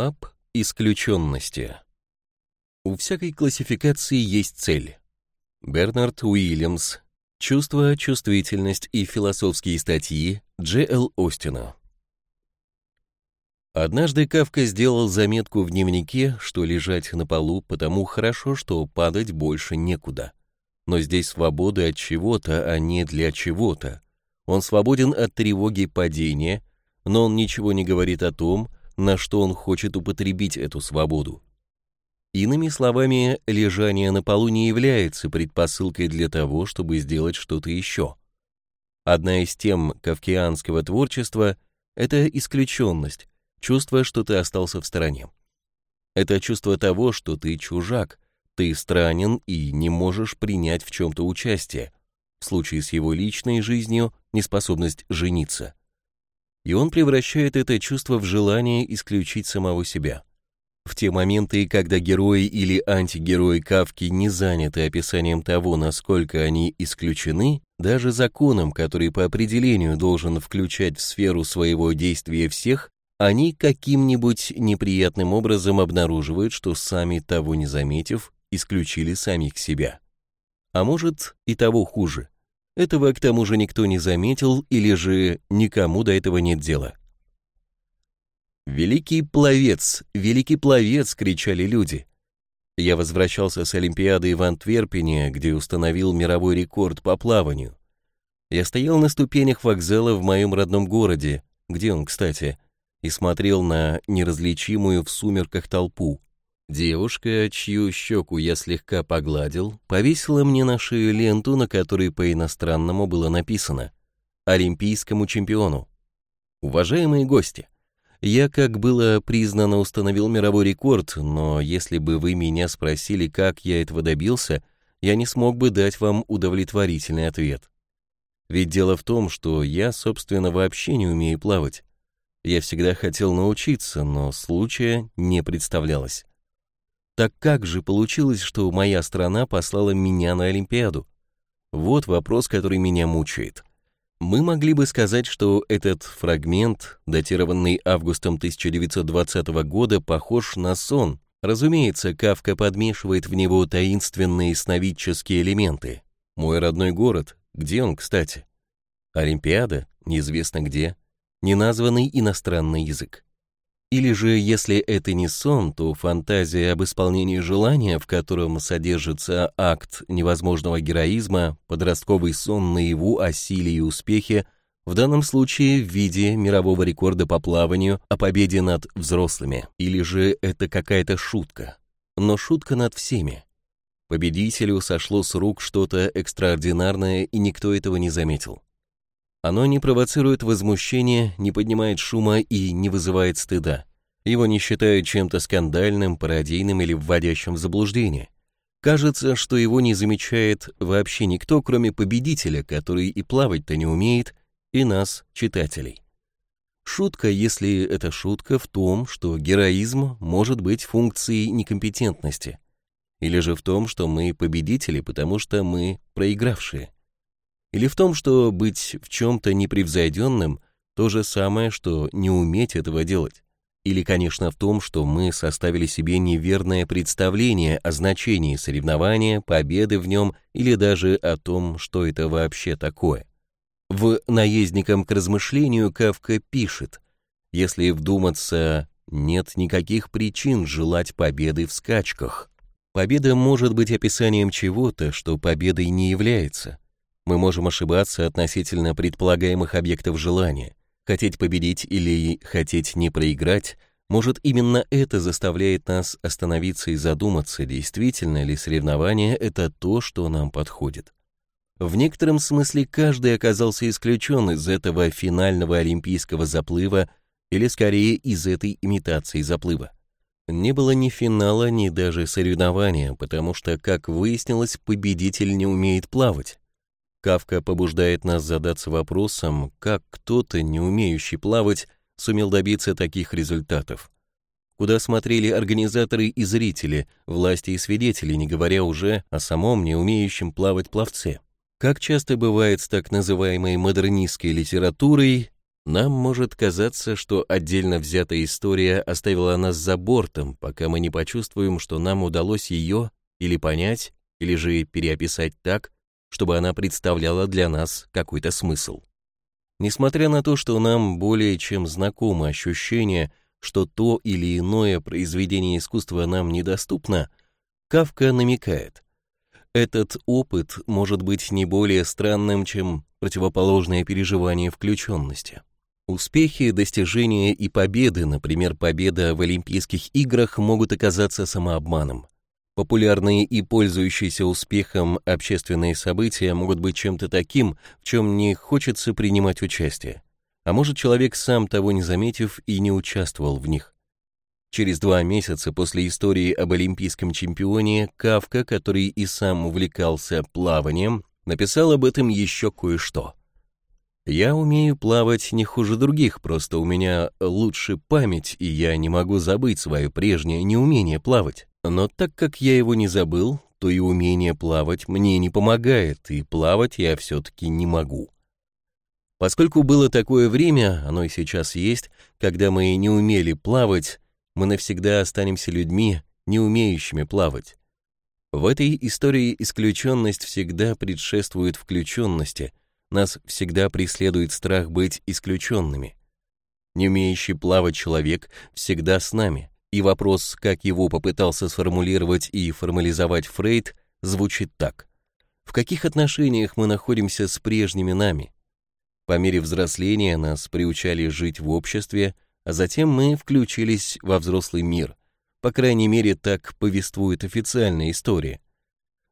Об исключенности. У всякой классификации есть цель. Бернард Уильямс. Чувство, чувствительность и философские статьи Дж. Л. Остина. Однажды Кавка сделал заметку в дневнике, что лежать на полу потому хорошо, что падать больше некуда. Но здесь свобода от чего-то, а не для чего-то. Он свободен от тревоги падения, но он ничего не говорит о том, на что он хочет употребить эту свободу. Иными словами, лежание на полу не является предпосылкой для того, чтобы сделать что-то еще. Одна из тем кавкианского творчества — это исключенность, чувство, что ты остался в стороне. Это чувство того, что ты чужак, ты странен и не можешь принять в чем-то участие, в случае с его личной жизнью неспособность жениться. И он превращает это чувство в желание исключить самого себя. В те моменты, когда герои или антигерои Кавки не заняты описанием того, насколько они исключены, даже законом, который по определению должен включать в сферу своего действия всех, они каким-нибудь неприятным образом обнаруживают, что сами того не заметив, исключили самих себя. А может и того хуже. Этого к тому же никто не заметил или же никому до этого нет дела. «Великий пловец! Великий пловец!» — кричали люди. Я возвращался с Олимпиады в Антверпене, где установил мировой рекорд по плаванию. Я стоял на ступенях вокзала в моем родном городе, где он, кстати, и смотрел на неразличимую в сумерках толпу. Девушка, чью щеку я слегка погладил, повесила мне на шею ленту, на которой по-иностранному было написано «Олимпийскому чемпиону». Уважаемые гости, я, как было признано, установил мировой рекорд, но если бы вы меня спросили, как я этого добился, я не смог бы дать вам удовлетворительный ответ. Ведь дело в том, что я, собственно, вообще не умею плавать. Я всегда хотел научиться, но случая не представлялось. Так как же получилось, что моя страна послала меня на Олимпиаду? Вот вопрос, который меня мучает. Мы могли бы сказать, что этот фрагмент, датированный августом 1920 года, похож на сон. Разумеется, Кавка подмешивает в него таинственные сновидческие элементы. Мой родной город, где он, кстати? Олимпиада, неизвестно где, неназванный иностранный язык. Или же, если это не сон, то фантазия об исполнении желания, в котором содержится акт невозможного героизма, подростковый сон наяву о силе и успехе, в данном случае в виде мирового рекорда по плаванию о победе над взрослыми. Или же это какая-то шутка. Но шутка над всеми. Победителю сошло с рук что-то экстраординарное, и никто этого не заметил. Оно не провоцирует возмущения, не поднимает шума и не вызывает стыда. Его не считают чем-то скандальным, пародийным или вводящим в заблуждение. Кажется, что его не замечает вообще никто, кроме победителя, который и плавать-то не умеет, и нас, читателей. Шутка, если это шутка, в том, что героизм может быть функцией некомпетентности, или же в том, что мы победители, потому что мы проигравшие. Или в том, что быть в чем-то непревзойденным – то же самое, что не уметь этого делать. Или, конечно, в том, что мы составили себе неверное представление о значении соревнования, победы в нем или даже о том, что это вообще такое. В «Наездникам к размышлению» Кавка пишет, если вдуматься, нет никаких причин желать победы в скачках. Победа может быть описанием чего-то, что победой не является. Мы можем ошибаться относительно предполагаемых объектов желания. Хотеть победить или хотеть не проиграть, может именно это заставляет нас остановиться и задуматься, действительно ли соревнование – это то, что нам подходит. В некотором смысле каждый оказался исключен из этого финального олимпийского заплыва или скорее из этой имитации заплыва. Не было ни финала, ни даже соревнования, потому что, как выяснилось, победитель не умеет плавать. Кавка побуждает нас задаться вопросом, как кто-то, не умеющий плавать, сумел добиться таких результатов. Куда смотрели организаторы и зрители, власти и свидетели, не говоря уже о самом не умеющем плавать пловце. Как часто бывает с так называемой модернистской литературой, Нам может казаться, что отдельно взятая история оставила нас за бортом, пока мы не почувствуем, что нам удалось ее или понять, или же переописать так, чтобы она представляла для нас какой-то смысл. Несмотря на то, что нам более чем знакомо ощущение, что то или иное произведение искусства нам недоступно, Кавка намекает. Этот опыт может быть не более странным, чем противоположное переживание включенности. Успехи, достижения и победы, например, победа в Олимпийских играх, могут оказаться самообманом. Популярные и пользующиеся успехом общественные события могут быть чем-то таким, в чем не хочется принимать участие. А может, человек сам того не заметив и не участвовал в них. Через два месяца после истории об олимпийском чемпионе Кавка, который и сам увлекался плаванием, написал об этом еще кое-что. «Я умею плавать не хуже других, просто у меня лучше память, и я не могу забыть свое прежнее неумение плавать. Но так как я его не забыл, то и умение плавать мне не помогает, и плавать я все-таки не могу. Поскольку было такое время, оно и сейчас есть, когда мы не умели плавать, мы навсегда останемся людьми, не умеющими плавать. В этой истории исключенность всегда предшествует включенности, нас всегда преследует страх быть исключенными. Не умеющий плавать человек всегда с нами, и вопрос, как его попытался сформулировать и формализовать Фрейд, звучит так. В каких отношениях мы находимся с прежними нами? По мере взросления нас приучали жить в обществе, а затем мы включились во взрослый мир. По крайней мере, так повествует официальная история.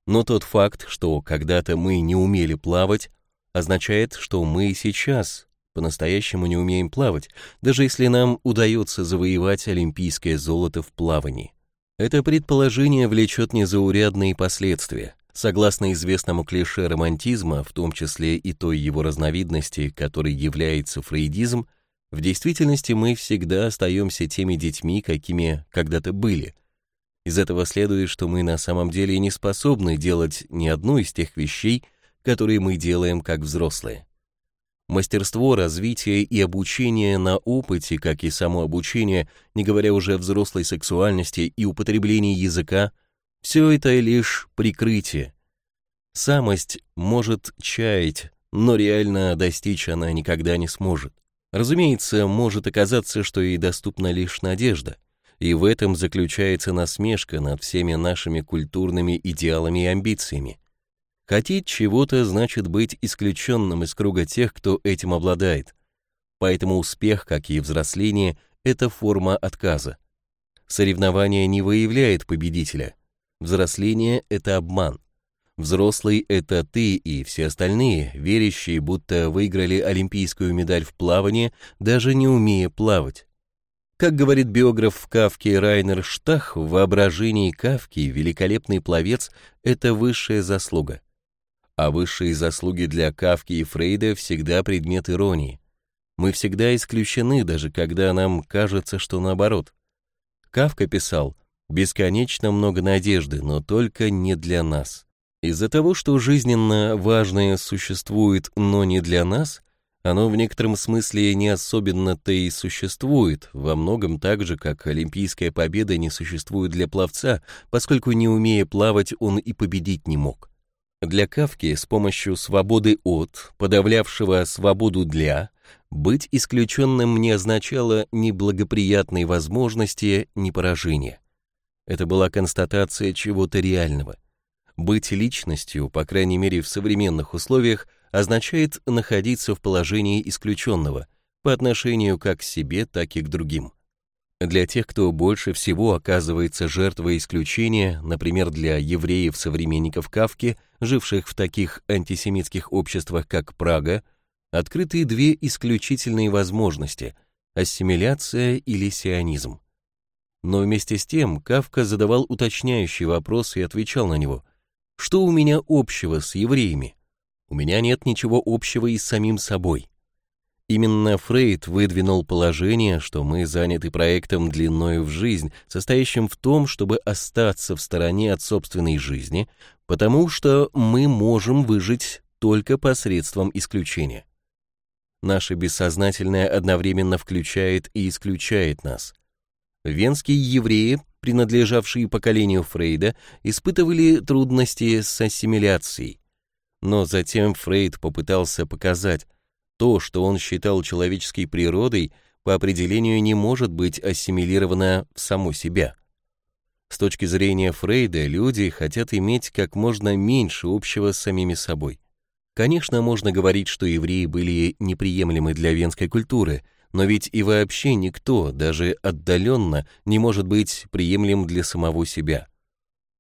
Но тот факт, что когда-то мы не умели плавать, означает, что мы сейчас по-настоящему не умеем плавать, даже если нам удается завоевать олимпийское золото в плавании. Это предположение влечет незаурядные последствия. Согласно известному клише романтизма, в том числе и той его разновидности, которой является фрейдизм, в действительности мы всегда остаемся теми детьми, какими когда-то были. Из этого следует, что мы на самом деле не способны делать ни одну из тех вещей, которые мы делаем как взрослые. Мастерство, развитие и обучение на опыте, как и само обучение, не говоря уже о взрослой сексуальности и употреблении языка, все это лишь прикрытие. Самость может чаять, но реально достичь она никогда не сможет. Разумеется, может оказаться, что ей доступна лишь надежда, и в этом заключается насмешка над всеми нашими культурными идеалами и амбициями. Хотеть чего-то значит быть исключенным из круга тех, кто этим обладает. Поэтому успех, как и взросление, это форма отказа. Соревнование не выявляет победителя. Взросление — это обман. Взрослый — это ты и все остальные, верящие, будто выиграли олимпийскую медаль в плавании, даже не умея плавать. Как говорит биограф в Кавке Райнер Штах, в воображении Кавки великолепный пловец — это высшая заслуга а высшие заслуги для Кавки и Фрейда всегда предмет иронии. Мы всегда исключены, даже когда нам кажется, что наоборот. Кавка писал «Бесконечно много надежды, но только не для нас». Из-за того, что жизненно важное существует, но не для нас, оно в некотором смысле не особенно-то и существует, во многом так же, как олимпийская победа не существует для пловца, поскольку не умея плавать, он и победить не мог. Для Кавки с помощью свободы от, подавлявшего свободу для, быть исключенным не означало ни благоприятной возможности, ни поражения. Это была констатация чего-то реального. Быть личностью, по крайней мере в современных условиях, означает находиться в положении исключенного по отношению как к себе, так и к другим. Для тех, кто больше всего оказывается жертвой исключения, например, для евреев-современников Кавки, живших в таких антисемитских обществах, как Прага, открыты две исключительные возможности – ассимиляция или сионизм. Но вместе с тем Кавка задавал уточняющий вопрос и отвечал на него. «Что у меня общего с евреями? У меня нет ничего общего и с самим собой. Именно Фрейд выдвинул положение, что мы заняты проектом длиною в жизнь, состоящим в том, чтобы остаться в стороне от собственной жизни, потому что мы можем выжить только посредством исключения. Наше бессознательное одновременно включает и исключает нас. Венские евреи, принадлежавшие поколению Фрейда, испытывали трудности с ассимиляцией. Но затем Фрейд попытался показать, то, что он считал человеческой природой, по определению не может быть ассимилировано в само себя. С точки зрения Фрейда, люди хотят иметь как можно меньше общего с самими собой. Конечно, можно говорить, что евреи были неприемлемы для венской культуры, но ведь и вообще никто, даже отдаленно, не может быть приемлем для самого себя.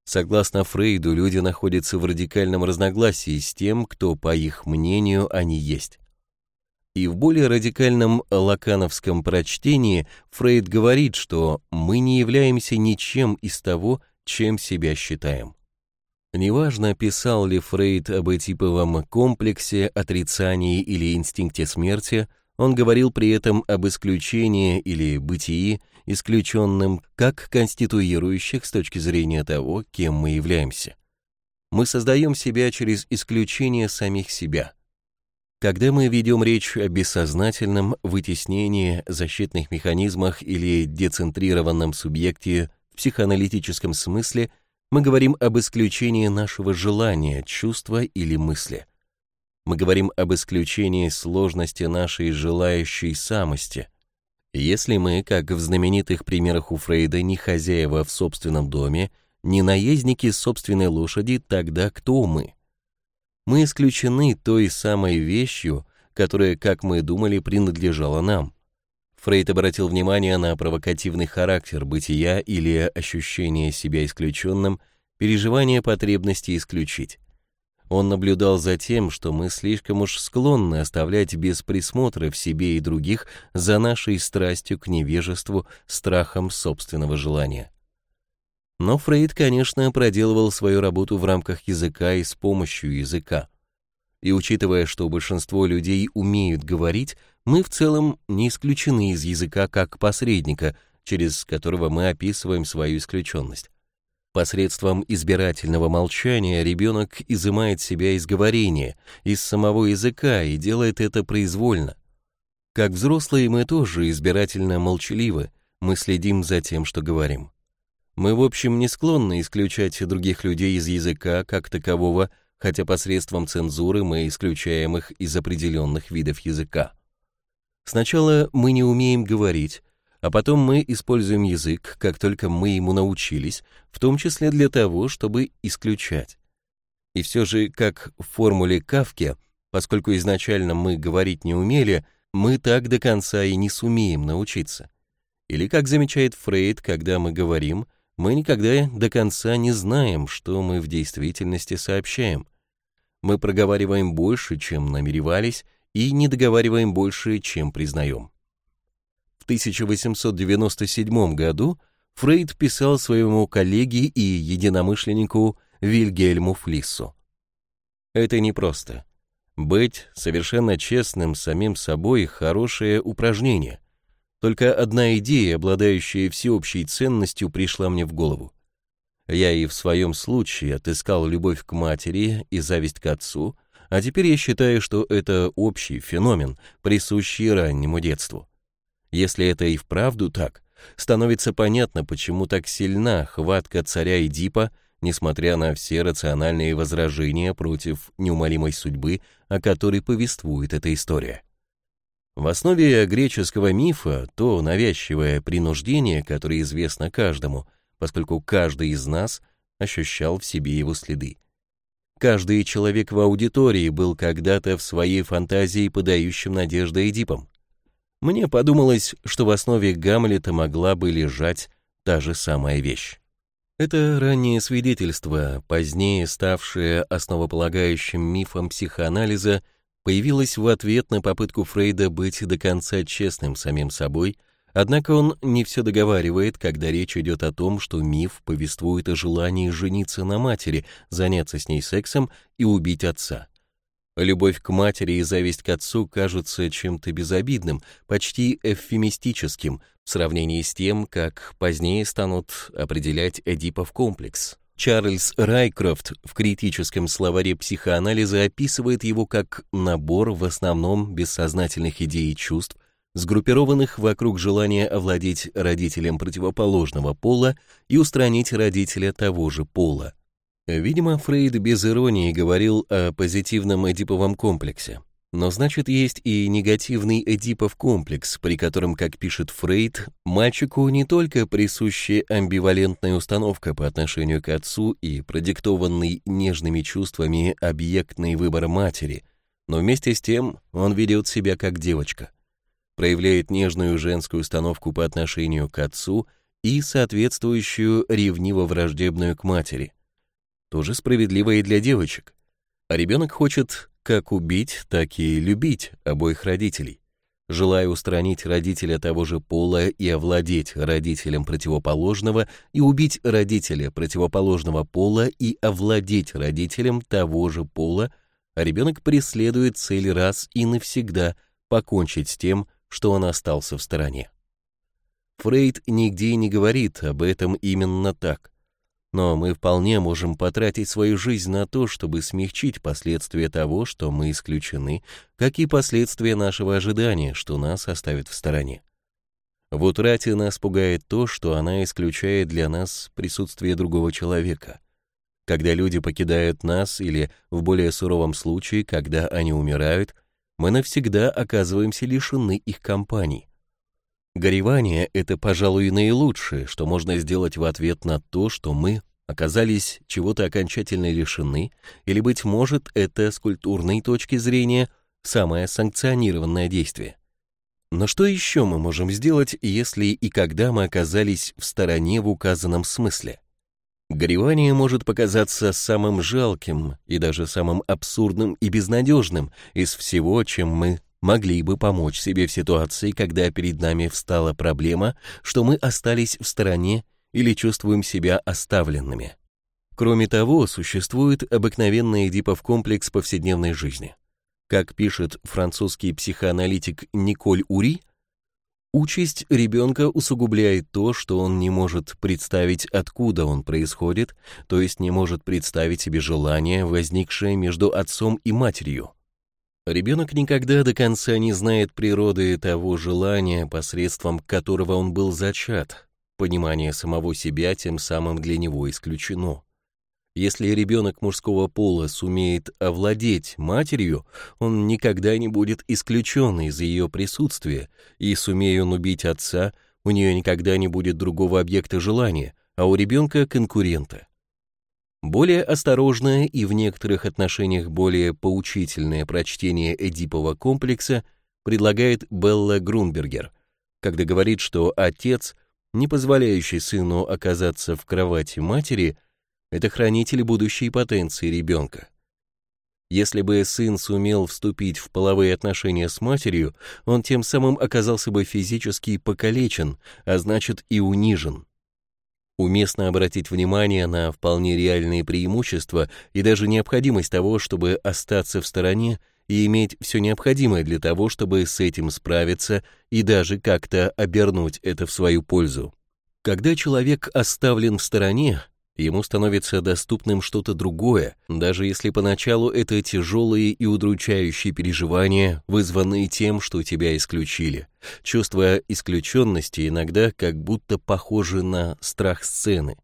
Согласно Фрейду, люди находятся в радикальном разногласии с тем, кто, по их мнению, они есть. И в более радикальном лакановском прочтении Фрейд говорит, что мы не являемся ничем из того, чем себя считаем. Неважно, писал ли Фрейд об этиповом комплексе, отрицании или инстинкте смерти, он говорил при этом об исключении или бытии, исключенным как конституирующих с точки зрения того, кем мы являемся. Мы создаем себя через исключение самих себя – когда мы ведем речь о бессознательном вытеснении, защитных механизмах или децентрированном субъекте в психоаналитическом смысле, мы говорим об исключении нашего желания, чувства или мысли. Мы говорим об исключении сложности нашей желающей самости. Если мы, как в знаменитых примерах у Фрейда, не хозяева в собственном доме, не наездники собственной лошади, тогда кто мы? Мы исключены той самой вещью, которая, как мы думали, принадлежала нам. Фрейд обратил внимание на провокативный характер бытия или ощущение себя исключенным, переживание потребности исключить. Он наблюдал за тем, что мы слишком уж склонны оставлять без присмотра в себе и других за нашей страстью к невежеству, страхом собственного желания. Но Фрейд, конечно, проделывал свою работу в рамках языка и с помощью языка. И учитывая, что большинство людей умеют говорить, мы в целом не исключены из языка как посредника, через которого мы описываем свою исключенность. Посредством избирательного молчания ребенок изымает себя из говорения, из самого языка и делает это произвольно. Как взрослые мы тоже избирательно молчаливы, мы следим за тем, что говорим. Мы, в общем, не склонны исключать других людей из языка как такового, хотя посредством цензуры мы исключаем их из определенных видов языка. Сначала мы не умеем говорить, а потом мы используем язык, как только мы ему научились, в том числе для того, чтобы исключать. И все же, как в формуле Кавки, поскольку изначально мы говорить не умели, мы так до конца и не сумеем научиться. Или, как замечает Фрейд, когда мы говорим – мы никогда до конца не знаем, что мы в действительности сообщаем. Мы проговариваем больше, чем намеревались, и не договариваем больше, чем признаем. В 1897 году Фрейд писал своему коллеге и единомышленнику Вильгельму Флиссу. Это непросто. Быть совершенно честным самим собой – хорошее упражнение – только одна идея, обладающая всеобщей ценностью, пришла мне в голову. Я и в своем случае отыскал любовь к матери и зависть к отцу, а теперь я считаю, что это общий феномен, присущий раннему детству. Если это и вправду так, становится понятно, почему так сильна хватка царя Эдипа, несмотря на все рациональные возражения против неумолимой судьбы, о которой повествует эта история. В основе греческого мифа то навязчивое принуждение, которое известно каждому, поскольку каждый из нас ощущал в себе его следы. Каждый человек в аудитории был когда-то в своей фантазии подающим надежды Эдипом. Мне подумалось, что в основе Гамлета могла бы лежать та же самая вещь. Это раннее свидетельство, позднее ставшее основополагающим мифом психоанализа, появилась в ответ на попытку Фрейда быть до конца честным самим собой, однако он не все договаривает, когда речь идет о том, что миф повествует о желании жениться на матери, заняться с ней сексом и убить отца. Любовь к матери и зависть к отцу кажутся чем-то безобидным, почти эвфемистическим в сравнении с тем, как позднее станут определять Эдипов комплекс. Чарльз Райкрофт в критическом словаре психоанализа описывает его как набор в основном бессознательных идей и чувств, сгруппированных вокруг желания овладеть родителем противоположного пола и устранить родителя того же пола. Видимо, Фрейд без иронии говорил о позитивном эдиповом комплексе. Но значит, есть и негативный эдипов комплекс, при котором, как пишет Фрейд, мальчику не только присущая амбивалентная установка по отношению к отцу и продиктованный нежными чувствами объектный выбор матери, но вместе с тем он ведет себя как девочка, проявляет нежную женскую установку по отношению к отцу и соответствующую ревниво-враждебную к матери. Тоже справедливо и для девочек. А ребенок хочет как убить, так и любить обоих родителей. Желая устранить родителя того же пола и овладеть родителем противоположного, и убить родителя противоположного пола и овладеть родителем того же пола, а ребенок преследует цель раз и навсегда покончить с тем, что он остался в стороне. Фрейд нигде не говорит об этом именно так но мы вполне можем потратить свою жизнь на то, чтобы смягчить последствия того, что мы исключены, как и последствия нашего ожидания, что нас оставят в стороне. В утрате нас пугает то, что она исключает для нас присутствие другого человека. Когда люди покидают нас или, в более суровом случае, когда они умирают, мы навсегда оказываемся лишены их компании. Горевание — это, пожалуй, наилучшее, что можно сделать в ответ на то, что мы оказались чего-то окончательно лишены, или, быть может, это с культурной точки зрения самое санкционированное действие. Но что еще мы можем сделать, если и когда мы оказались в стороне в указанном смысле? Горевание может показаться самым жалким и даже самым абсурдным и безнадежным из всего, чем мы могли бы помочь себе в ситуации, когда перед нами встала проблема, что мы остались в стороне или чувствуем себя оставленными. Кроме того, существует обыкновенный эдипов комплекс повседневной жизни. Как пишет французский психоаналитик Николь Ури, участь ребенка усугубляет то, что он не может представить, откуда он происходит, то есть не может представить себе желание, возникшее между отцом и матерью. Ребенок никогда до конца не знает природы того желания, посредством которого он был зачат. Понимание самого себя тем самым для него исключено. Если ребенок мужского пола сумеет овладеть матерью, он никогда не будет исключен из ее присутствия, и сумея он убить отца, у нее никогда не будет другого объекта желания, а у ребенка конкурента. Более осторожное и в некоторых отношениях более поучительное прочтение Эдипова комплекса предлагает Белла Грунбергер, когда говорит, что отец, не позволяющий сыну оказаться в кровати матери, это хранитель будущей потенции ребенка. Если бы сын сумел вступить в половые отношения с матерью, он тем самым оказался бы физически покалечен, а значит и унижен. Уместно обратить внимание на вполне реальные преимущества и даже необходимость того, чтобы остаться в стороне и иметь все необходимое для того, чтобы с этим справиться и даже как-то обернуть это в свою пользу. Когда человек оставлен в стороне, ему становится доступным что-то другое, даже если поначалу это тяжелые и удручающие переживания, вызванные тем, что тебя исключили. Чувство исключенности иногда как будто похоже на страх сцены.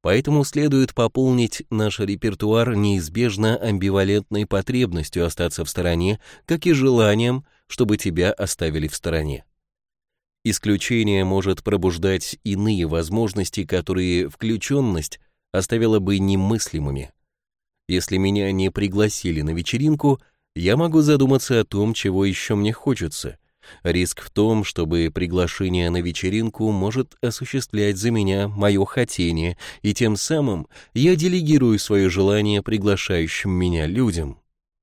Поэтому следует пополнить наш репертуар неизбежно амбивалентной потребностью остаться в стороне, как и желанием, чтобы тебя оставили в стороне. Исключение может пробуждать иные возможности, которые включенность оставила бы немыслимыми. Если меня не пригласили на вечеринку, я могу задуматься о том, чего еще мне хочется. Риск в том, чтобы приглашение на вечеринку может осуществлять за меня мое хотение, и тем самым я делегирую свое желание приглашающим меня людям.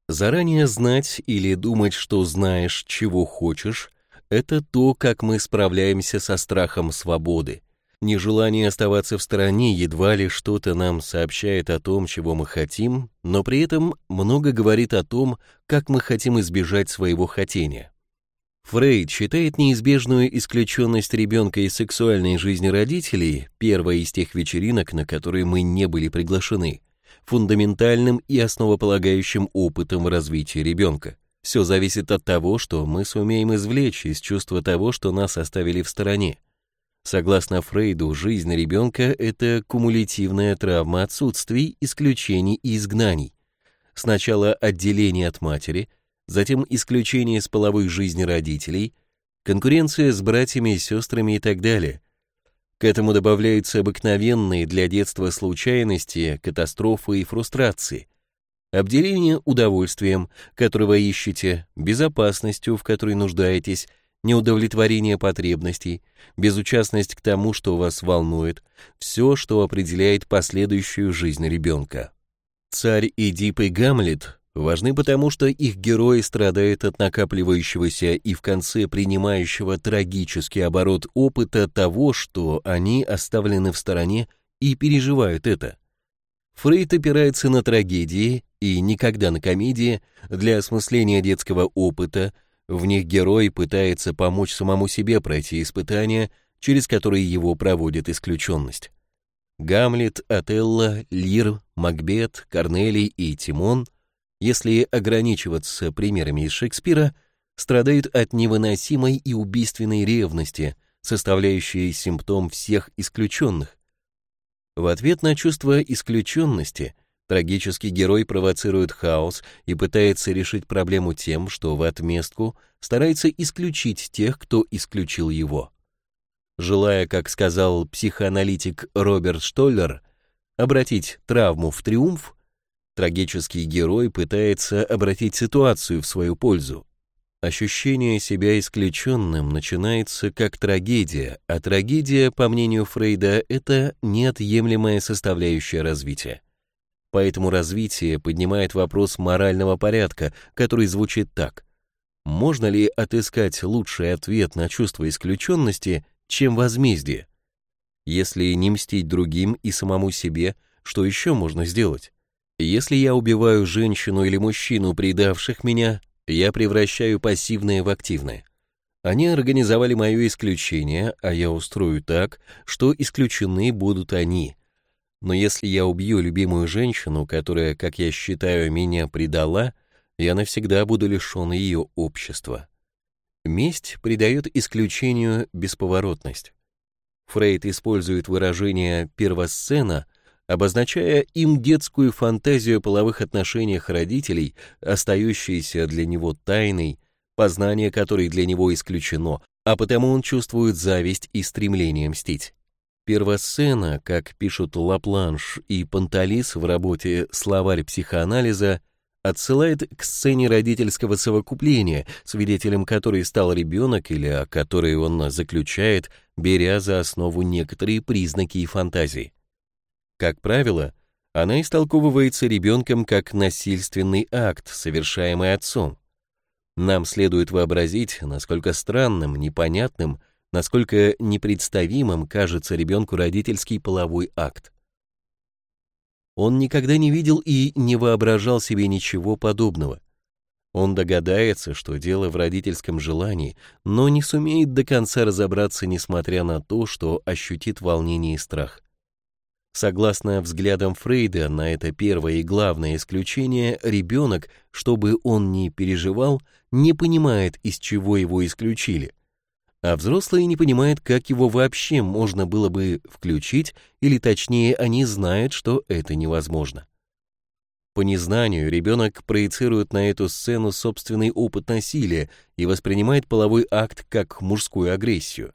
Заранее знать или думать, что знаешь, чего хочешь, это то, как мы справляемся со страхом свободы. Нежелание оставаться в стороне едва ли что-то нам сообщает о том, чего мы хотим, но при этом много говорит о том, как мы хотим избежать своего хотения. Фрейд считает неизбежную исключенность ребенка из сексуальной жизни родителей, первой из тех вечеринок, на которые мы не были приглашены, фундаментальным и основополагающим опытом развития ребенка. Все зависит от того, что мы сумеем извлечь из чувства того, что нас оставили в стороне. Согласно Фрейду, жизнь ребенка – это кумулятивная травма отсутствий, исключений и изгнаний. Сначала отделение от матери, затем исключение из половой жизни родителей, конкуренция с братьями и сестрами и так далее. К этому добавляются обыкновенные для детства случайности, катастрофы и фрустрации. Обделение удовольствием, которого ищете, безопасностью, в которой нуждаетесь – неудовлетворение потребностей, безучастность к тому, что вас волнует, все, что определяет последующую жизнь ребенка. Царь Эдип и Гамлет важны потому, что их герои страдают от накапливающегося и в конце принимающего трагический оборот опыта того, что они оставлены в стороне и переживают это. Фрейд опирается на трагедии и никогда на комедии для осмысления детского опыта, в них герой пытается помочь самому себе пройти испытания, через которые его проводит исключенность. Гамлет, Отелло, Лир, Макбет, Корнелий и Тимон, если ограничиваться примерами из Шекспира, страдают от невыносимой и убийственной ревности, составляющей симптом всех исключенных. В ответ на чувство исключенности Трагический герой провоцирует хаос и пытается решить проблему тем, что в отместку старается исключить тех, кто исключил его. Желая, как сказал психоаналитик Роберт Штоллер, обратить травму в триумф, трагический герой пытается обратить ситуацию в свою пользу. Ощущение себя исключенным начинается как трагедия, а трагедия, по мнению Фрейда, это неотъемлемая составляющая развития. Поэтому развитие поднимает вопрос морального порядка, который звучит так. Можно ли отыскать лучший ответ на чувство исключенности, чем возмездие? Если не мстить другим и самому себе, что еще можно сделать? Если я убиваю женщину или мужчину, предавших меня, я превращаю пассивное в активное. Они организовали мое исключение, а я устрою так, что исключены будут они, но если я убью любимую женщину, которая, как я считаю, меня предала, я навсегда буду лишен ее общества. Месть придает исключению бесповоротность. Фрейд использует выражение «первосцена», обозначая им детскую фантазию о половых отношениях родителей, остающейся для него тайной, познание которой для него исключено, а потому он чувствует зависть и стремление мстить. Первосцена, как пишут Лапланш и Панталис в работе «Словарь психоанализа», отсылает к сцене родительского совокупления, свидетелем которой стал ребенок или о которой он заключает, беря за основу некоторые признаки и фантазии. Как правило, она истолковывается ребенком как насильственный акт, совершаемый отцом. Нам следует вообразить, насколько странным, непонятным – насколько непредставимым кажется ребенку родительский половой акт. Он никогда не видел и не воображал себе ничего подобного. Он догадается, что дело в родительском желании, но не сумеет до конца разобраться, несмотря на то, что ощутит волнение и страх. Согласно взглядам Фрейда на это первое и главное исключение, ребенок, чтобы он не переживал, не понимает, из чего его исключили – а взрослые не понимают, как его вообще можно было бы включить, или точнее, они знают, что это невозможно. По незнанию ребенок проецирует на эту сцену собственный опыт насилия и воспринимает половой акт как мужскую агрессию.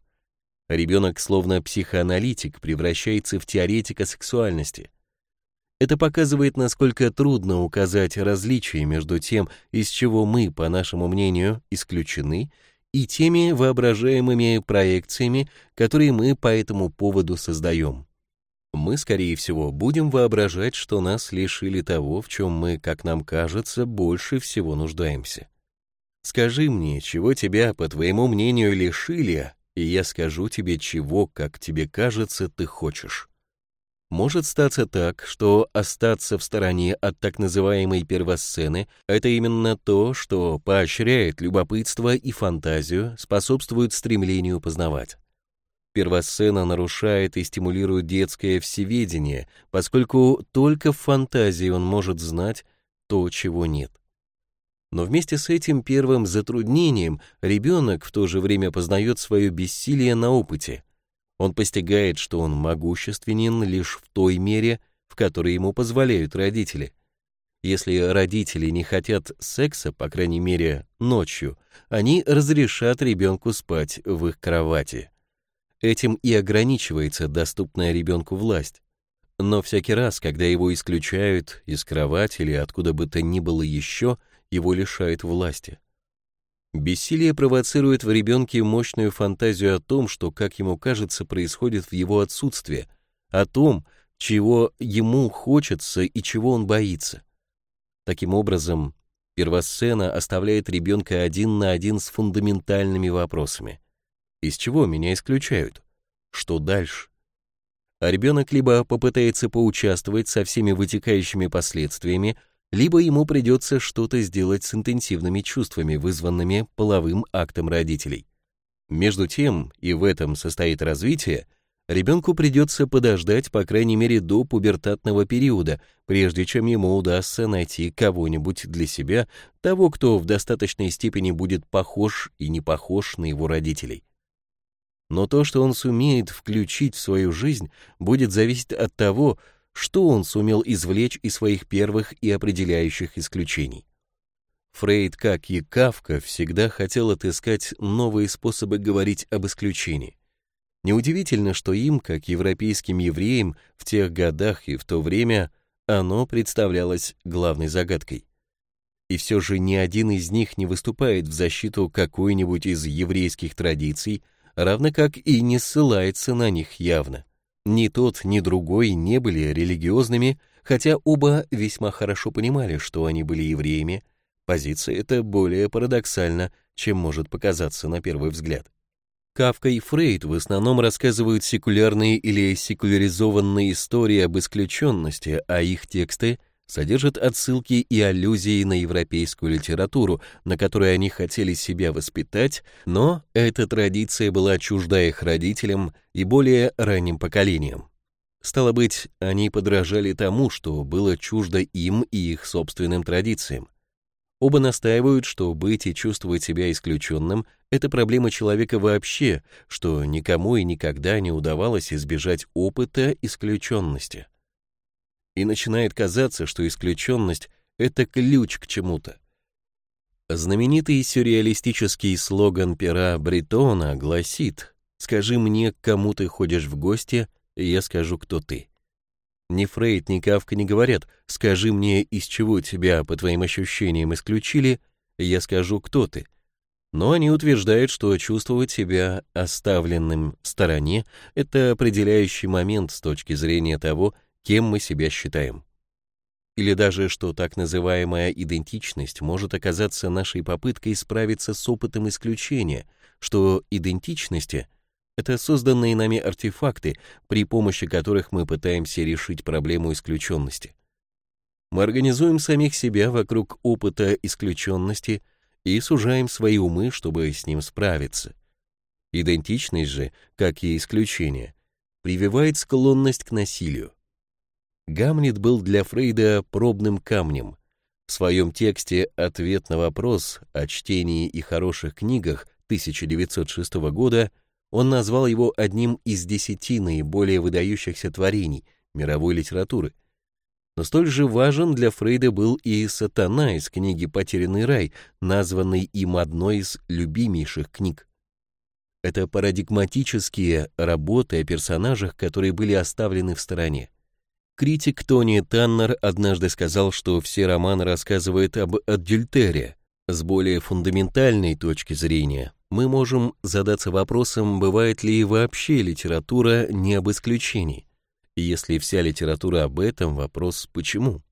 Ребенок, словно психоаналитик, превращается в теоретика сексуальности. Это показывает, насколько трудно указать различие между тем, из чего мы, по нашему мнению, исключены, и теми воображаемыми проекциями, которые мы по этому поводу создаем. Мы, скорее всего, будем воображать, что нас лишили того, в чем мы, как нам кажется, больше всего нуждаемся. Скажи мне, чего тебя, по твоему мнению, лишили, и я скажу тебе, чего, как тебе кажется, ты хочешь. Может статься так, что остаться в стороне от так называемой первосцены – это именно то, что поощряет любопытство и фантазию, способствует стремлению познавать. Первосцена нарушает и стимулирует детское всеведение, поскольку только в фантазии он может знать то, чего нет. Но вместе с этим первым затруднением ребенок в то же время познает свое бессилие на опыте – он постигает, что он могущественен лишь в той мере, в которой ему позволяют родители. Если родители не хотят секса, по крайней мере, ночью, они разрешат ребенку спать в их кровати. Этим и ограничивается доступная ребенку власть. Но всякий раз, когда его исключают из кровати или откуда бы то ни было еще, его лишают власти. Бессилие провоцирует в ребенке мощную фантазию о том, что, как ему кажется, происходит в его отсутствии, о том, чего ему хочется и чего он боится. Таким образом, первосцена оставляет ребенка один на один с фундаментальными вопросами. Из чего меня исключают? Что дальше? А ребенок либо попытается поучаствовать со всеми вытекающими последствиями, либо ему придется что-то сделать с интенсивными чувствами, вызванными половым актом родителей. Между тем, и в этом состоит развитие, ребенку придется подождать по крайней мере до пубертатного периода, прежде чем ему удастся найти кого-нибудь для себя, того, кто в достаточной степени будет похож и не похож на его родителей. Но то, что он сумеет включить в свою жизнь, будет зависеть от того, что он сумел извлечь из своих первых и определяющих исключений. Фрейд, как и Кавка, всегда хотел отыскать новые способы говорить об исключении. Неудивительно, что им, как европейским евреям, в тех годах и в то время оно представлялось главной загадкой. И все же ни один из них не выступает в защиту какой-нибудь из еврейских традиций, равно как и не ссылается на них явно. Ни тот, ни другой не были религиозными, хотя оба весьма хорошо понимали, что они были евреями. Позиция эта более парадоксальна, чем может показаться на первый взгляд. Кавка и Фрейд в основном рассказывают секулярные или секуляризованные истории об исключенности, а их тексты — содержит отсылки и аллюзии на европейскую литературу, на которой они хотели себя воспитать, но эта традиция была чужда их родителям и более ранним поколениям. Стало быть, они подражали тому, что было чуждо им и их собственным традициям. Оба настаивают, что быть и чувствовать себя исключенным — это проблема человека вообще, что никому и никогда не удавалось избежать опыта исключенности и начинает казаться, что исключенность — это ключ к чему-то. Знаменитый сюрреалистический слоган пера Бретона гласит «Скажи мне, к кому ты ходишь в гости, и я скажу, кто ты». Ни Фрейд, ни Кавка не говорят «Скажи мне, из чего тебя, по твоим ощущениям, исключили, и я скажу, кто ты». Но они утверждают, что чувствовать себя оставленным в стороне — это определяющий момент с точки зрения того, кем мы себя считаем. Или даже, что так называемая идентичность может оказаться нашей попыткой справиться с опытом исключения, что идентичности — это созданные нами артефакты, при помощи которых мы пытаемся решить проблему исключенности. Мы организуем самих себя вокруг опыта исключенности и сужаем свои умы, чтобы с ним справиться. Идентичность же, как и исключение, прививает склонность к насилию. Гамлет был для Фрейда пробным камнем. В своем тексте «Ответ на вопрос о чтении и хороших книгах» 1906 года он назвал его одним из десяти наиболее выдающихся творений мировой литературы. Но столь же важен для Фрейда был и «Сатана» из книги «Потерянный рай», названный им одной из любимейших книг. Это парадигматические работы о персонажах, которые были оставлены в стороне. Критик Тони Таннер однажды сказал, что все романы рассказывают об адюльтере. С более фундаментальной точки зрения мы можем задаться вопросом, бывает ли вообще литература не об исключении. Если вся литература об этом, вопрос почему?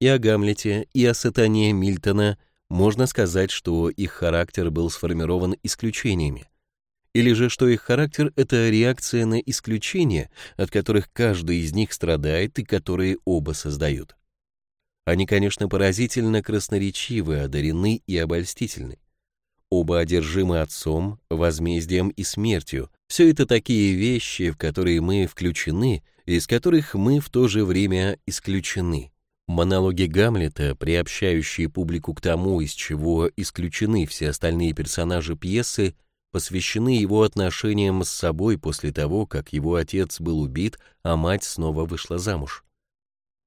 И о Гамлете, и о сатане Мильтона можно сказать, что их характер был сформирован исключениями. Или же что их характер — это реакция на исключения, от которых каждый из них страдает и которые оба создают. Они, конечно, поразительно красноречивы, одарены и обольстительны. Оба одержимы отцом, возмездием и смертью. Все это такие вещи, в которые мы включены, из которых мы в то же время исключены. Монологи Гамлета, приобщающие публику к тому, из чего исключены все остальные персонажи пьесы, посвящены его отношениям с собой после того, как его отец был убит, а мать снова вышла замуж.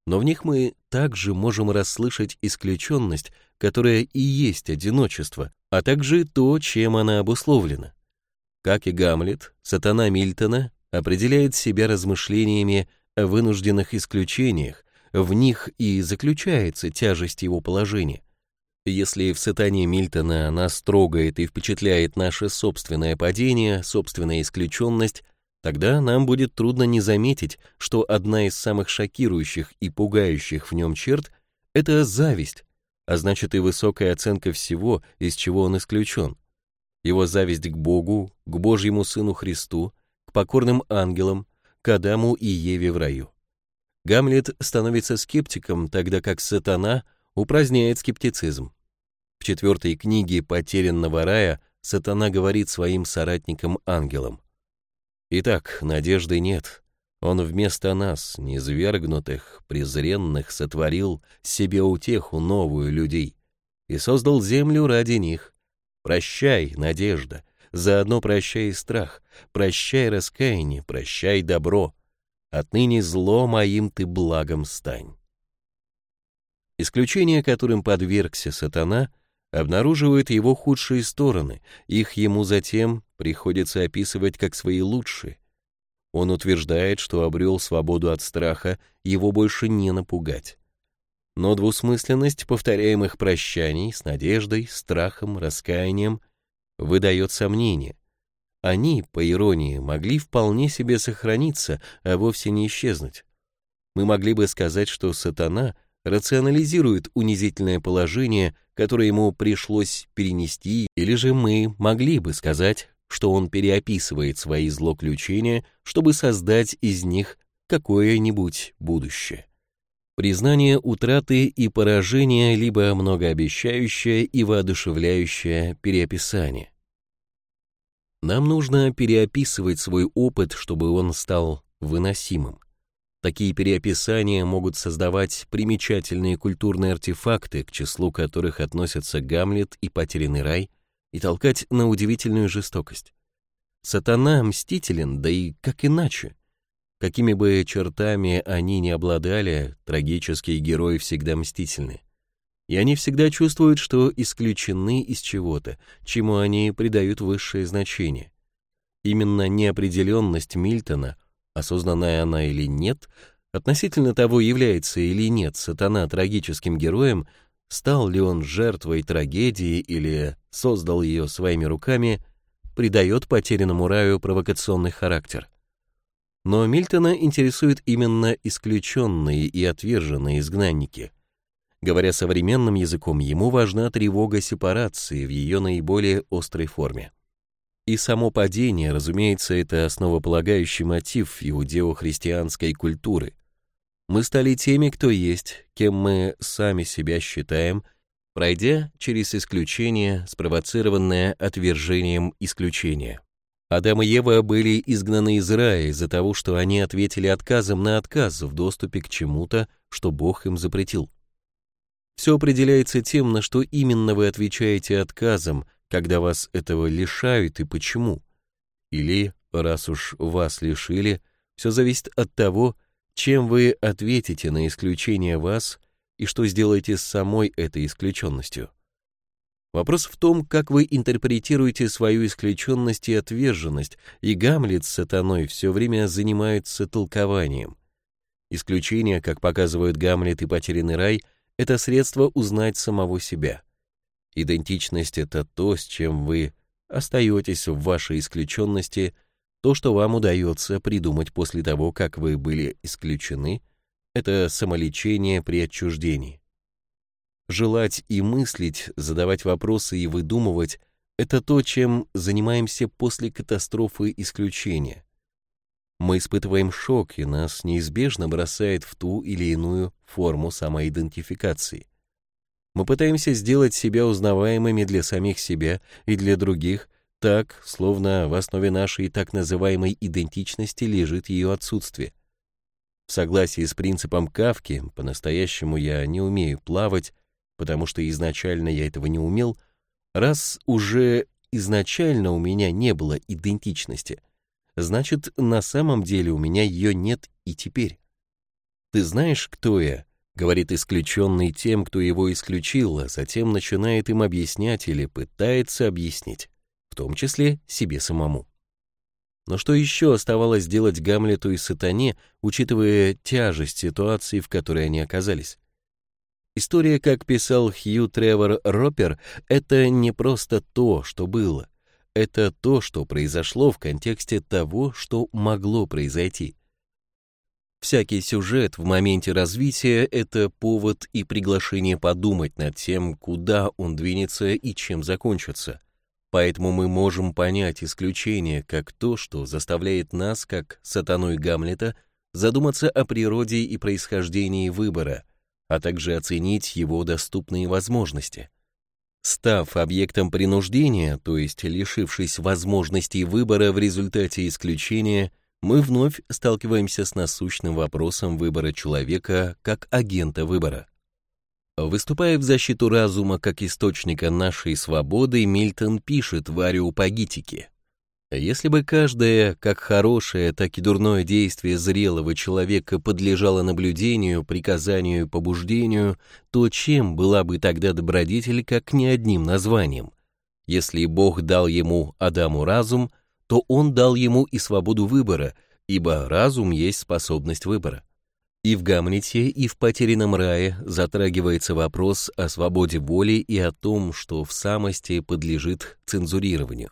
Но в них мы также можем расслышать исключенность, которая и есть одиночество, а также то, чем она обусловлена. Как и Гамлет, сатана Мильтона определяет себя размышлениями о вынужденных исключениях, в них и заключается тяжесть его положения. Если в сатане Мильтона нас трогает и впечатляет наше собственное падение, собственная исключенность, тогда нам будет трудно не заметить, что одна из самых шокирующих и пугающих в нем черт — это зависть, а значит и высокая оценка всего, из чего он исключен. Его зависть к Богу, к Божьему Сыну Христу, покорным ангелам, к Адаму и Еве в раю. Гамлет становится скептиком, тогда как сатана упраздняет скептицизм. В четвертой книге «Потерянного рая» сатана говорит своим соратникам-ангелам. «Итак, надежды нет. Он вместо нас, низвергнутых, презренных, сотворил себе утеху новую людей и создал землю ради них. Прощай, надежда, Заодно прощай страх, прощай раскаяние, прощай добро. Отныне зло моим ты благом стань. Исключения, которым подвергся сатана, обнаруживают его худшие стороны, их ему затем приходится описывать как свои лучшие. Он утверждает, что обрел свободу от страха, его больше не напугать. Но двусмысленность повторяемых прощаний с надеждой, страхом, раскаянием — выдает сомнение. Они, по иронии, могли вполне себе сохраниться, а вовсе не исчезнуть. Мы могли бы сказать, что сатана рационализирует унизительное положение, которое ему пришлось перенести, или же мы могли бы сказать, что он переописывает свои злоключения, чтобы создать из них какое-нибудь будущее. Признание утраты и поражения либо многообещающее и воодушевляющее переописание. Нам нужно переописывать свой опыт, чтобы он стал выносимым. Такие переописания могут создавать примечательные культурные артефакты, к числу которых относятся Гамлет и Потерянный рай, и толкать на удивительную жестокость. Сатана мстителен, да и как иначе? Какими бы чертами они ни обладали, трагические герои всегда мстительны. И они всегда чувствуют, что исключены из чего-то, чему они придают высшее значение. Именно неопределенность Мильтона, осознанная она или нет, относительно того, является или нет сатана трагическим героем, стал ли он жертвой трагедии или создал ее своими руками, придает потерянному раю провокационный характер. Но Мильтона интересуют именно исключенные и отверженные изгнанники. Говоря современным языком, ему важна тревога сепарации в ее наиболее острой форме. И само падение, разумеется, это основополагающий мотив иудео-христианской культуры. Мы стали теми, кто есть, кем мы сами себя считаем, пройдя через исключение, спровоцированное отвержением исключения. Адам и Ева были изгнаны из рая из-за того, что они ответили отказом на отказ в доступе к чему-то, что Бог им запретил. Все определяется тем, на что именно вы отвечаете отказом, когда вас этого лишают и почему. Или, раз уж вас лишили, все зависит от того, чем вы ответите на исключение вас и что сделаете с самой этой исключенностью. Вопрос в том, как вы интерпретируете свою исключенность и отверженность, и Гамлет с сатаной все время занимаются толкованием. Исключение, как показывают Гамлет и Потерянный рай, это средство узнать самого себя. Идентичность — это то, с чем вы остаетесь в вашей исключенности, то, что вам удается придумать после того, как вы были исключены, это самолечение при отчуждении. Желать и мыслить, задавать вопросы и выдумывать — это то, чем занимаемся после катастрофы исключения. Мы испытываем шок, и нас неизбежно бросает в ту или иную форму самоидентификации. Мы пытаемся сделать себя узнаваемыми для самих себя и для других, так, словно в основе нашей так называемой идентичности лежит ее отсутствие. В согласии с принципом Кавки, по-настоящему я не умею плавать, потому что изначально я этого не умел, раз уже изначально у меня не было идентичности, значит, на самом деле у меня ее нет и теперь. «Ты знаешь, кто я?» — говорит исключенный тем, кто его исключил, а затем начинает им объяснять или пытается объяснить, в том числе себе самому. Но что еще оставалось делать Гамлету и Сатане, учитывая тяжесть ситуации, в которой они оказались? История, как писал Хью Тревор Ропер, это не просто то, что было. Это то, что произошло в контексте того, что могло произойти. Всякий сюжет в моменте развития — это повод и приглашение подумать над тем, куда он двинется и чем закончится. Поэтому мы можем понять исключение как то, что заставляет нас, как сатаной Гамлета, задуматься о природе и происхождении выбора, а также оценить его доступные возможности. Став объектом принуждения, то есть лишившись возможности выбора в результате исключения — мы вновь сталкиваемся с насущным вопросом выбора человека как агента выбора. Выступая в защиту разума как источника нашей свободы, Мильтон пишет в Ариупагитике. Если бы каждое, как хорошее, так и дурное действие зрелого человека подлежало наблюдению, приказанию и побуждению, то чем была бы тогда добродетель, как не одним названием? Если Бог дал ему, Адаму, разум – то он дал ему и свободу выбора, ибо разум есть способность выбора. И в Гамлете, и в «Потерянном рае» затрагивается вопрос о свободе воли и о том, что в самости подлежит цензурированию.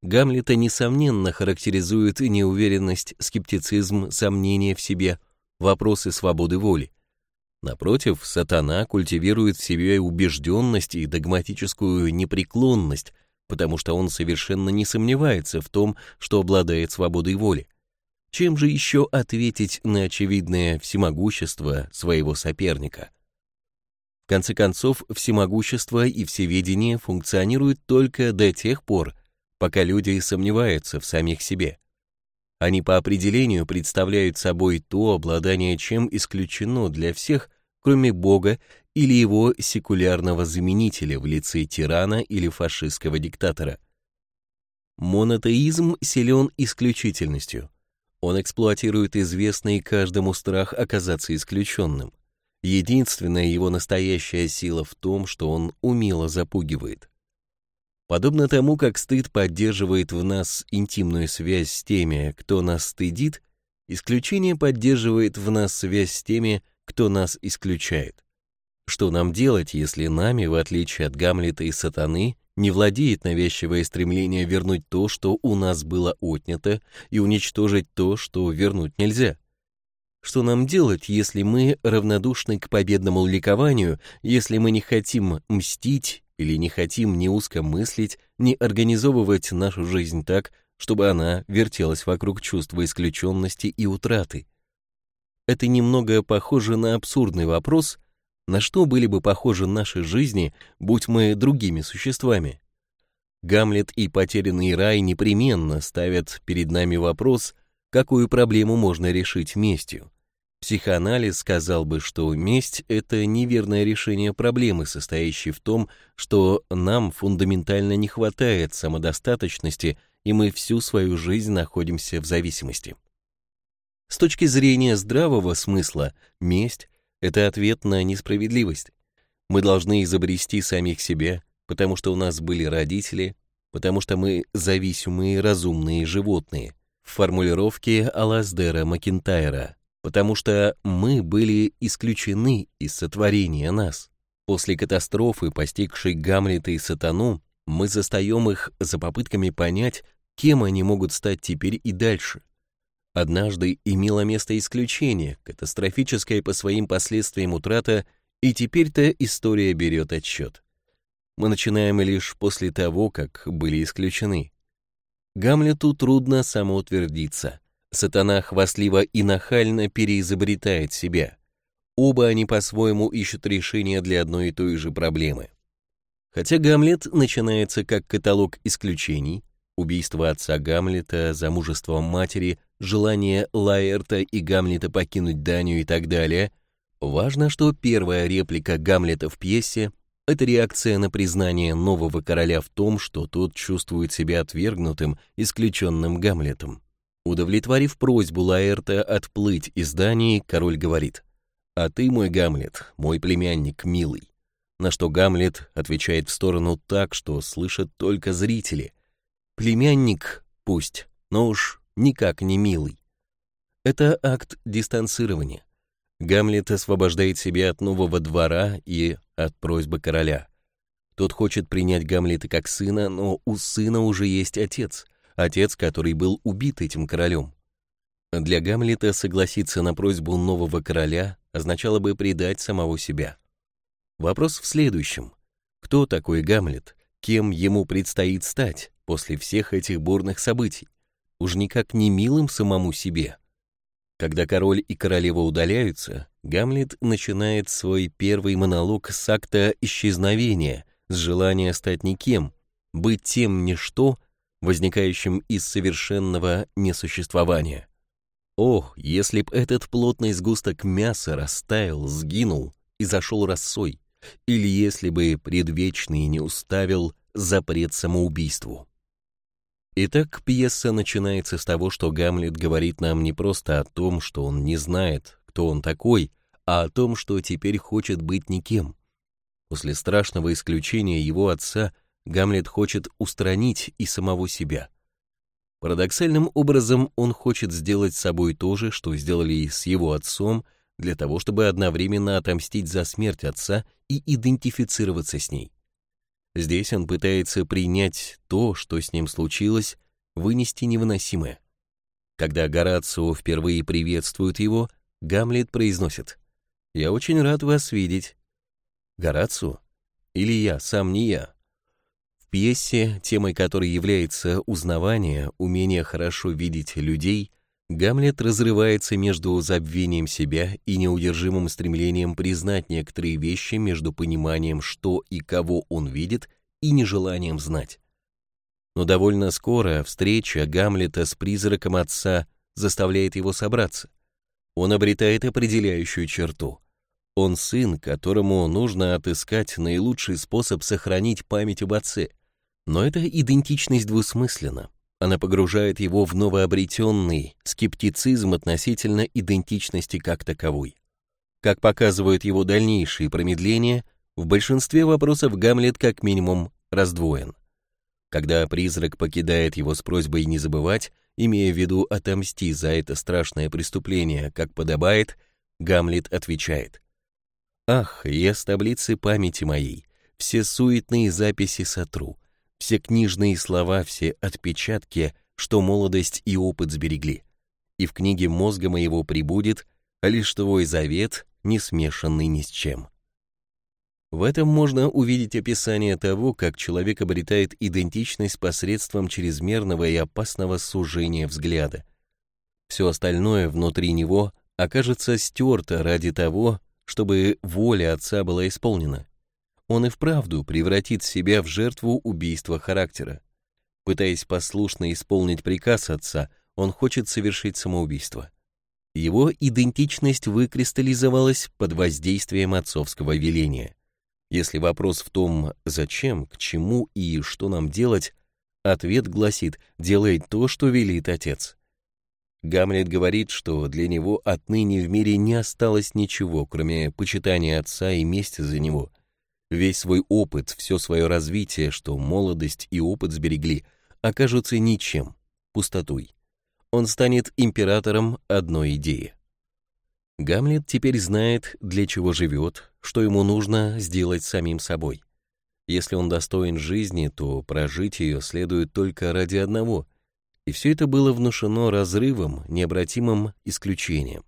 Гамлета, несомненно, характеризует неуверенность, скептицизм, сомнение в себе, вопросы свободы воли. Напротив, сатана культивирует в себе убежденность и догматическую непреклонность, потому что он совершенно не сомневается в том, что обладает свободой воли. Чем же еще ответить на очевидное всемогущество своего соперника? В конце концов, всемогущество и всеведение функционируют только до тех пор, пока люди сомневаются в самих себе. Они по определению представляют собой то обладание, чем исключено для всех, кроме Бога или его секулярного заменителя в лице тирана или фашистского диктатора. Монотеизм силен исключительностью. Он эксплуатирует известный каждому страх оказаться исключенным. Единственная его настоящая сила в том, что он умело запугивает. Подобно тому, как стыд поддерживает в нас интимную связь с теми, кто нас стыдит, исключение поддерживает в нас связь с теми, кто нас исключает. Что нам делать, если нами, в отличие от Гамлета и Сатаны, не владеет навязчивое стремление вернуть то, что у нас было отнято, и уничтожить то, что вернуть нельзя? Что нам делать, если мы равнодушны к победному ликованию, если мы не хотим мстить или не хотим ни узко мыслить, ни организовывать нашу жизнь так, чтобы она вертелась вокруг чувства исключенности и утраты? Это немного похоже на абсурдный вопрос, на что были бы похожи наши жизни, будь мы другими существами. Гамлет и потерянный рай непременно ставят перед нами вопрос, какую проблему можно решить местью. Психоанализ сказал бы, что месть — это неверное решение проблемы, состоящей в том, что нам фундаментально не хватает самодостаточности, и мы всю свою жизнь находимся в зависимости. С точки зрения здравого смысла, месть — это ответ на несправедливость. Мы должны изобрести самих себя, потому что у нас были родители, потому что мы зависимые разумные животные. В формулировке Алаздера Макинтайра, потому что мы были исключены из сотворения нас. После катастрофы, постигшей Гамлета и Сатану, мы застаем их за попытками понять, кем они могут стать теперь и дальше. Однажды имело место исключение, катастрофическая по своим последствиям утрата, и теперь-то история берет отсчет. мы начинаем лишь после того, как были исключены. Гамлету трудно самоутвердиться. Сатана хвастливо и нахально переизобретает себя. Оба они по-своему ищут решение для одной и той же проблемы. Хотя Гамлет начинается как каталог исключений, убийство отца Гамлета, замужество матери, желание Лаэрта и Гамлета покинуть Данию и так далее, важно, что первая реплика Гамлета в пьесе — это реакция на признание нового короля в том, что тот чувствует себя отвергнутым, исключенным Гамлетом. Удовлетворив просьбу Лаэрта отплыть из Дании, король говорит, «А ты, мой Гамлет, мой племянник милый, на что Гамлет отвечает в сторону так, что слышат только зрители. Племянник пусть, но уж никак не милый. Это акт дистанцирования. Гамлет освобождает себя от нового двора и от просьбы короля. Тот хочет принять Гамлета как сына, но у сына уже есть отец, отец, который был убит этим королем. Для Гамлета согласиться на просьбу нового короля означало бы предать самого себя. Вопрос в следующем. Кто такой Гамлет? Кем ему предстоит стать после всех этих бурных событий? Уж никак не милым самому себе. Когда король и королева удаляются, Гамлет начинает свой первый монолог с акта исчезновения, с желания стать никем, быть тем ничто, возникающим из совершенного несуществования. Ох, если б этот плотный сгусток мяса растаял, сгинул и зашел росой, или если бы предвечный не уставил запрет самоубийству. Итак, пьеса начинается с того, что Гамлет говорит нам не просто о том, что он не знает, кто он такой, а о том, что теперь хочет быть никем. После страшного исключения его отца Гамлет хочет устранить и самого себя. Парадоксальным образом он хочет сделать собой то же, что сделали и с его отцом – для того, чтобы одновременно отомстить за смерть отца и идентифицироваться с ней. Здесь он пытается принять то, что с ним случилось, вынести невыносимое. Когда Горацио впервые приветствует его, Гамлет произносит «Я очень рад вас видеть». Горацио? Или я, сам не я? В пьесе, темой которой является узнавание, умение хорошо видеть людей, Гамлет разрывается между забвением себя и неудержимым стремлением признать некоторые вещи между пониманием, что и кого он видит, и нежеланием знать. Но довольно скоро встреча Гамлета с призраком отца заставляет его собраться. Он обретает определяющую черту. Он сын, которому нужно отыскать наилучший способ сохранить память об отце. Но эта идентичность двусмысленна. Она погружает его в новообретенный скептицизм относительно идентичности как таковой. Как показывают его дальнейшие промедления, в большинстве вопросов Гамлет как минимум раздвоен. Когда призрак покидает его с просьбой не забывать, имея в виду отомсти за это страшное преступление, как подобает, Гамлет отвечает. «Ах, я с таблицы памяти моей, все суетные записи сотру, все книжные слова, все отпечатки, что молодость и опыт сберегли. И в книге мозга моего прибудет лишь твой завет, не смешанный ни с чем. В этом можно увидеть описание того, как человек обретает идентичность посредством чрезмерного и опасного сужения взгляда. Все остальное внутри него окажется стерто ради того, чтобы воля отца была исполнена он и вправду превратит себя в жертву убийства характера. Пытаясь послушно исполнить приказ отца, он хочет совершить самоубийство. Его идентичность выкристаллизовалась под воздействием отцовского веления. Если вопрос в том, зачем, к чему и что нам делать, ответ гласит «делай то, что велит отец». Гамлет говорит, что для него отныне в мире не осталось ничего, кроме почитания отца и мести за него – Весь свой опыт, все свое развитие, что молодость и опыт сберегли, окажутся ничем, пустотой. Он станет императором одной идеи. Гамлет теперь знает, для чего живет, что ему нужно сделать самим собой. Если он достоин жизни, то прожить ее следует только ради одного. И все это было внушено разрывом, необратимым исключением.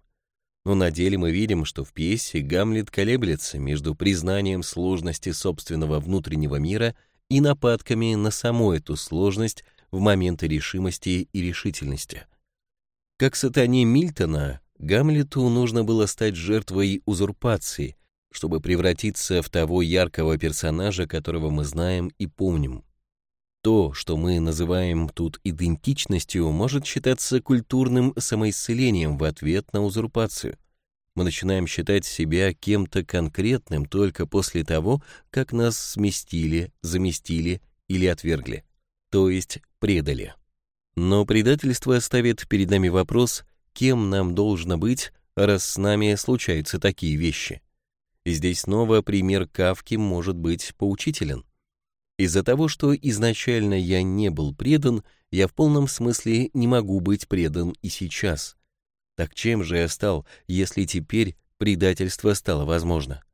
Но на деле мы видим, что в пьесе Гамлет колеблется между признанием сложности собственного внутреннего мира и нападками на саму эту сложность в моменты решимости и решительности. Как сатане Мильтона, Гамлету нужно было стать жертвой узурпации, чтобы превратиться в того яркого персонажа, которого мы знаем и помним. То, что мы называем тут идентичностью, может считаться культурным самоисцелением в ответ на узурпацию. Мы начинаем считать себя кем-то конкретным только после того, как нас сместили, заместили или отвергли, то есть предали. Но предательство ставит перед нами вопрос, кем нам должно быть, раз с нами случаются такие вещи. Здесь снова пример Кавки может быть поучителен. Из-за того, что изначально я не был предан, я в полном смысле не могу быть предан и сейчас. Так чем же я стал, если теперь предательство стало возможно?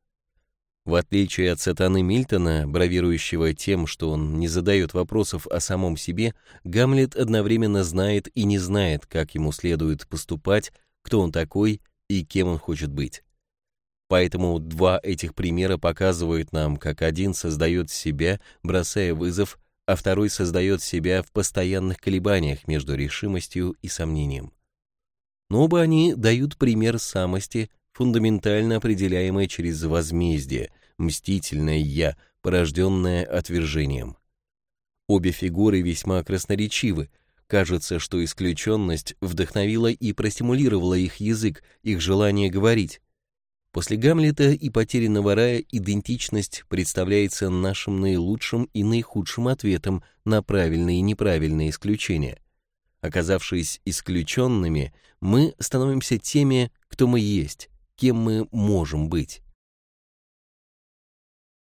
В отличие от сатаны Мильтона, бравирующего тем, что он не задает вопросов о самом себе, Гамлет одновременно знает и не знает, как ему следует поступать, кто он такой и кем он хочет быть. Поэтому два этих примера показывают нам, как один создает себя, бросая вызов, а второй создает себя в постоянных колебаниях между решимостью и сомнением. Но оба они дают пример самости, фундаментально определяемой через возмездие, мстительное «я», порожденное отвержением. Обе фигуры весьма красноречивы. Кажется, что исключенность вдохновила и простимулировала их язык, их желание говорить. После Гамлета и потерянного рая идентичность представляется нашим наилучшим и наихудшим ответом на правильные и неправильные исключения. Оказавшись исключенными, мы становимся теми, кто мы есть, кем мы можем быть.